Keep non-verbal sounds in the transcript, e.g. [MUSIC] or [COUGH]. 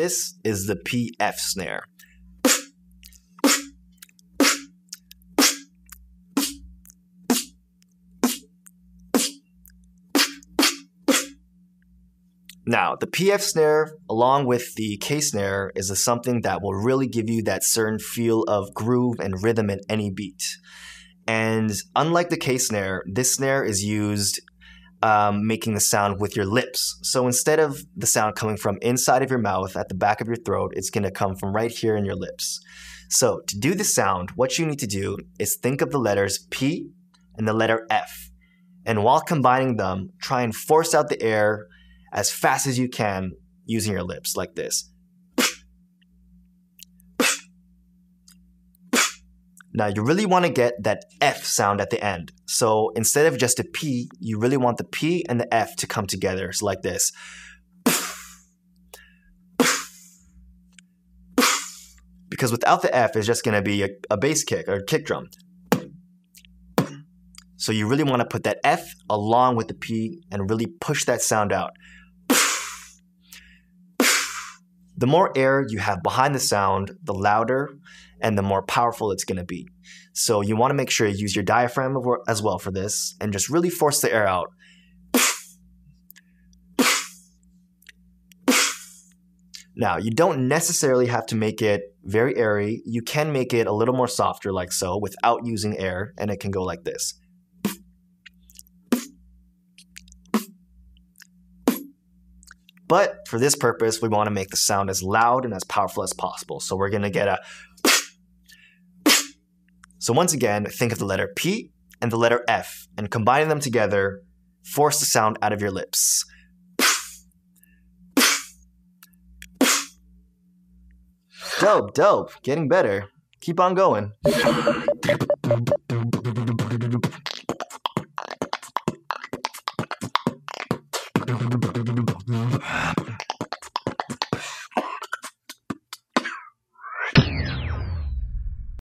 This is the PF snare. Now, the PF snare, along with the K snare, is a something that will really give you that certain feel of groove and rhythm in any beat. And unlike the K snare, this snare is used um, making the sound with your lips. So instead of the sound coming from inside of your mouth at the back of your throat, it's going to come from right here in your lips. So to do the sound, what you need to do is think of the letters P and the letter F. And while combining them, try and force out the air as fast as you can using your lips like this. Now you really want to get that F sound at the end. So instead of just a P, you really want the P and the F to come together. So like this. Because without the F, it's just going to be a, a bass kick or a kick drum. So you really want to put that F along with the P and really push that sound out. The more air you have behind the sound, the louder and the more powerful it's going to be. So you want to make sure you use your diaphragm as well for this and just really force the air out. Now, you don't necessarily have to make it very airy. You can make it a little more softer like so without using air and it can go like this. But for this purpose, we want to make the sound as loud and as powerful as possible. So we're going to get a. [SNIFFS] So once again, think of the letter P and the letter F and combining them together, force the sound out of your lips. Dope, dope. Getting better. Keep on going.